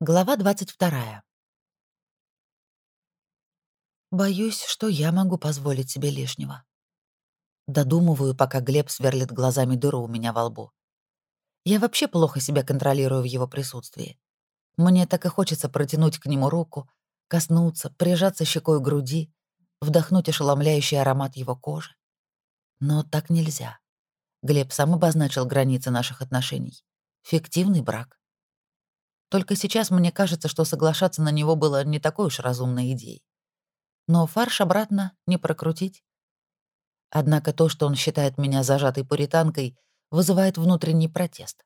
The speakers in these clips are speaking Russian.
Глава 22. Боюсь, что я могу позволить себе лишнего. Додумываю, пока Глеб сверлит глазами дыру у меня во лбу. Я вообще плохо себя контролирую в его присутствии. Мне так и хочется протянуть к нему руку, коснуться, прижаться щекой к груди, вдохнуть ошеломляющий аромат его кожи. Но так нельзя. Глеб сам обозначил границы наших отношений. Фиктивный брак. Только сейчас мне кажется, что соглашаться на него было не такой уж разумной идеей. Но фарш обратно не прокрутить. Однако то, что он считает меня зажатой пуританкой, вызывает внутренний протест.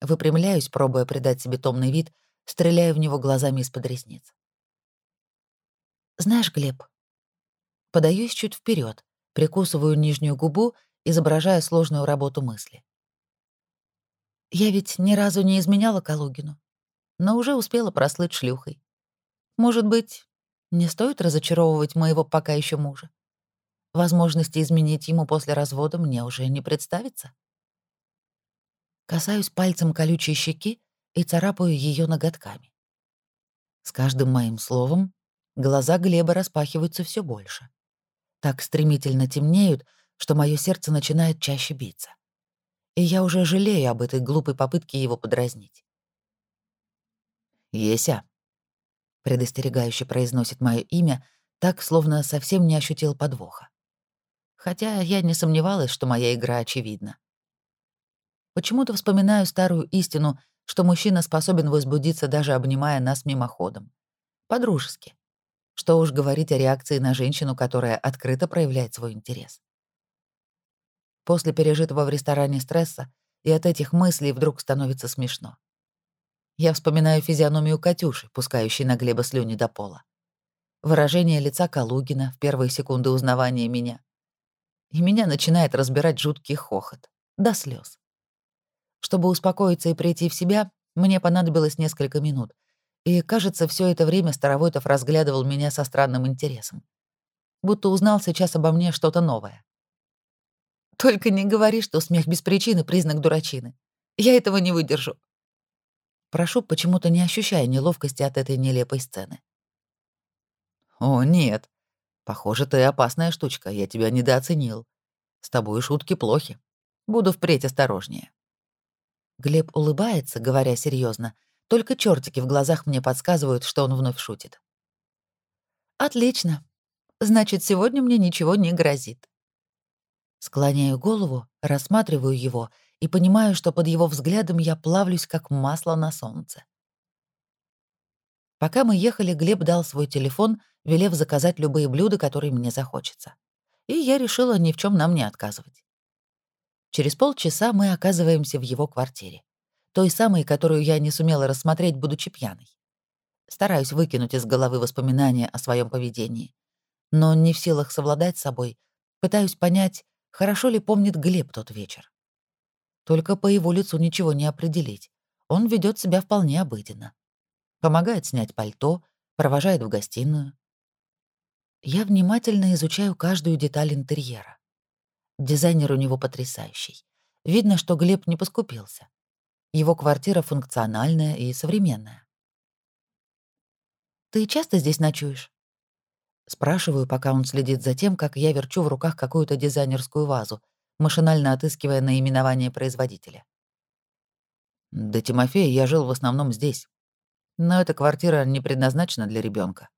Выпрямляюсь, пробуя придать себе томный вид, стреляя в него глазами из-под ресниц. «Знаешь, Глеб...» Подаюсь чуть вперед, прикусываю нижнюю губу, изображая сложную работу мысли. Я ведь ни разу не изменяла Калугину, но уже успела прослыть шлюхой. Может быть, не стоит разочаровывать моего пока еще мужа? Возможности изменить ему после развода мне уже не представится. Касаюсь пальцем колючей щеки и царапаю ее ноготками. С каждым моим словом глаза Глеба распахиваются все больше. Так стремительно темнеют, что мое сердце начинает чаще биться и я уже жалею об этой глупой попытке его подразнить. «Еся», — предостерегающе произносит мое имя, так, словно совсем не ощутил подвоха. Хотя я не сомневалась, что моя игра очевидна. Почему-то вспоминаю старую истину, что мужчина способен возбудиться, даже обнимая нас мимоходом. По-дружески. Что уж говорить о реакции на женщину, которая открыто проявляет свой интерес. После пережитого в ресторане стресса и от этих мыслей вдруг становится смешно. Я вспоминаю физиономию Катюши, пускающей на Глеба слюни до пола. Выражение лица Калугина в первые секунды узнавания меня. И меня начинает разбирать жуткий хохот. До слез. Чтобы успокоиться и прийти в себя, мне понадобилось несколько минут. И, кажется, все это время Старовойтов разглядывал меня со странным интересом. Будто узнал сейчас обо мне что-то новое. Только не говори, что смех без причины — признак дурачины. Я этого не выдержу. Прошу, почему-то не ощущая неловкости от этой нелепой сцены. О, нет. Похоже, ты опасная штучка, я тебя недооценил. С тобой шутки плохи. Буду впредь осторожнее. Глеб улыбается, говоря серьезно, только чертики в глазах мне подсказывают, что он вновь шутит. Отлично. Значит, сегодня мне ничего не грозит. Склоняю голову, рассматриваю его и понимаю, что под его взглядом я плавлюсь, как масло на солнце. Пока мы ехали, Глеб дал свой телефон, велев заказать любые блюда, которые мне захочется. И я решила ни в чем нам не отказывать. Через полчаса мы оказываемся в его квартире. Той самой, которую я не сумела рассмотреть, будучи пьяной. Стараюсь выкинуть из головы воспоминания о своем поведении. Но не в силах совладать с собой, пытаюсь понять, Хорошо ли помнит Глеб тот вечер? Только по его лицу ничего не определить. Он ведет себя вполне обыденно. Помогает снять пальто, провожает в гостиную. Я внимательно изучаю каждую деталь интерьера. Дизайнер у него потрясающий. Видно, что Глеб не поскупился. Его квартира функциональная и современная. «Ты часто здесь ночуешь?» Спрашиваю, пока он следит за тем, как я верчу в руках какую-то дизайнерскую вазу, машинально отыскивая наименование производителя. До Тимофея я жил в основном здесь. Но эта квартира не предназначена для ребенка,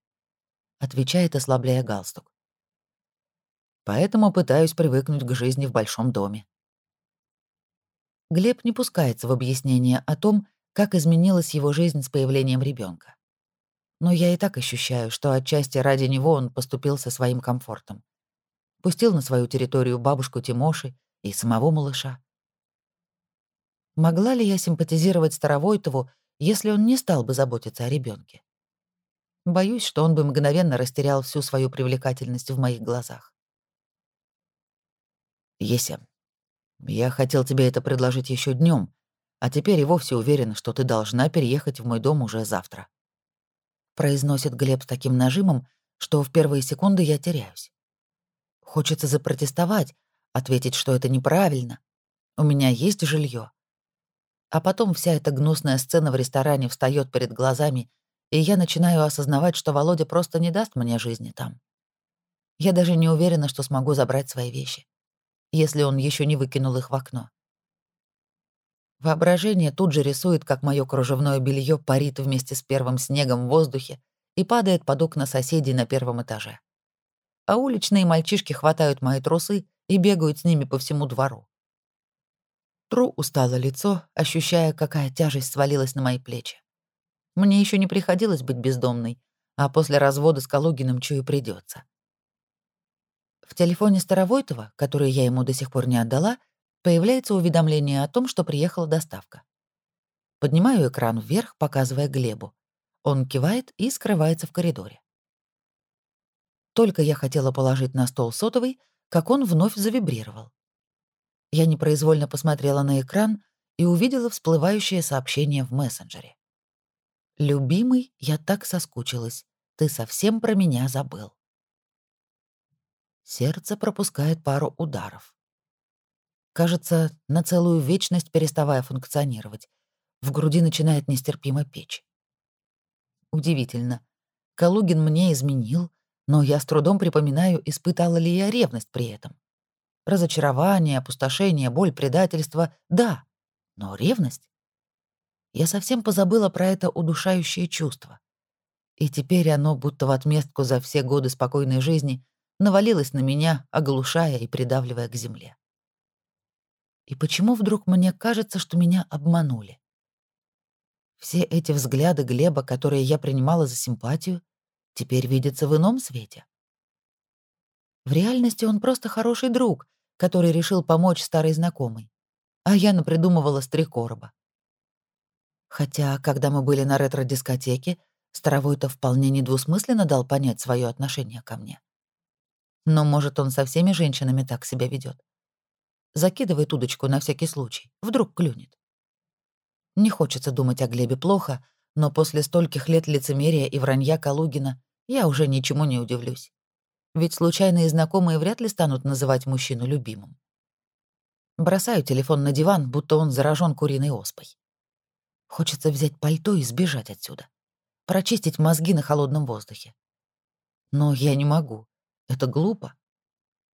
отвечает, ослабляя галстук. Поэтому пытаюсь привыкнуть к жизни в большом доме. Глеб не пускается в объяснение о том, как изменилась его жизнь с появлением ребенка но я и так ощущаю, что отчасти ради него он поступил со своим комфортом. Пустил на свою территорию бабушку Тимоши и самого малыша. Могла ли я симпатизировать Старовойтову, если он не стал бы заботиться о ребенке? Боюсь, что он бы мгновенно растерял всю свою привлекательность в моих глазах. Еся, я хотел тебе это предложить еще днем, а теперь и вовсе уверен, что ты должна переехать в мой дом уже завтра произносит Глеб с таким нажимом, что в первые секунды я теряюсь. Хочется запротестовать, ответить, что это неправильно. У меня есть жилье. А потом вся эта гнусная сцена в ресторане встает перед глазами, и я начинаю осознавать, что Володя просто не даст мне жизни там. Я даже не уверена, что смогу забрать свои вещи, если он еще не выкинул их в окно. Воображение тут же рисует, как мое кружевное белье парит вместе с первым снегом в воздухе и падает под окна соседей на первом этаже. А уличные мальчишки хватают мои трусы и бегают с ними по всему двору. Тру устало лицо, ощущая, какая тяжесть свалилась на мои плечи. Мне еще не приходилось быть бездомной, а после развода с Калугиным чую придется. В телефоне Старовойтова, который я ему до сих пор не отдала, появляется уведомление о том, что приехала доставка. Поднимаю экран вверх, показывая Глебу. Он кивает и скрывается в коридоре. Только я хотела положить на стол сотовый, как он вновь завибрировал. Я непроизвольно посмотрела на экран и увидела всплывающее сообщение в мессенджере. «Любимый, я так соскучилась. Ты совсем про меня забыл». Сердце пропускает пару ударов. Кажется, на целую вечность переставая функционировать. В груди начинает нестерпимо печь. Удивительно. Калугин мне изменил, но я с трудом припоминаю, испытала ли я ревность при этом. Разочарование, опустошение, боль, предательство — да, но ревность? Я совсем позабыла про это удушающее чувство. И теперь оно, будто в отместку за все годы спокойной жизни, навалилось на меня, оглушая и придавливая к земле. И почему вдруг мне кажется, что меня обманули? Все эти взгляды Глеба, которые я принимала за симпатию, теперь видятся в ином свете. В реальности он просто хороший друг, который решил помочь старой знакомой, а я напридумывала с. Хотя, когда мы были на ретро-дискотеке, Старовой-то вполне недвусмысленно дал понять свое отношение ко мне. Но, может, он со всеми женщинами так себя ведет. Закидывает удочку на всякий случай. Вдруг клюнет. Не хочется думать о Глебе плохо, но после стольких лет лицемерия и вранья Калугина я уже ничему не удивлюсь. Ведь случайные знакомые вряд ли станут называть мужчину любимым. Бросаю телефон на диван, будто он заражен куриной оспой. Хочется взять пальто и сбежать отсюда. Прочистить мозги на холодном воздухе. Но я не могу. Это глупо.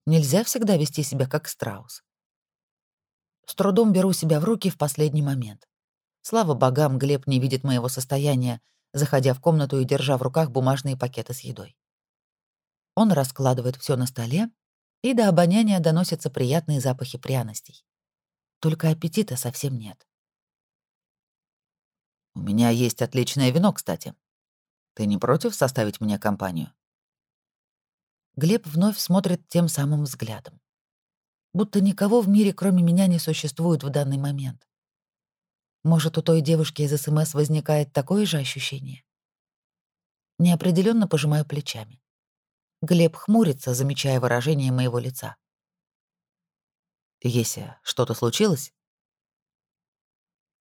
Нельзя всегда вести себя как страус. С трудом беру себя в руки в последний момент. Слава богам, Глеб не видит моего состояния, заходя в комнату и держа в руках бумажные пакеты с едой. Он раскладывает все на столе, и до обоняния доносятся приятные запахи пряностей. Только аппетита совсем нет. «У меня есть отличное вино, кстати. Ты не против составить мне компанию?» Глеб вновь смотрит тем самым взглядом будто никого в мире, кроме меня, не существует в данный момент. Может, у той девушки из СМС возникает такое же ощущение? Неопределенно пожимаю плечами. Глеб хмурится, замечая выражение моего лица. «Еся, что-то случилось?»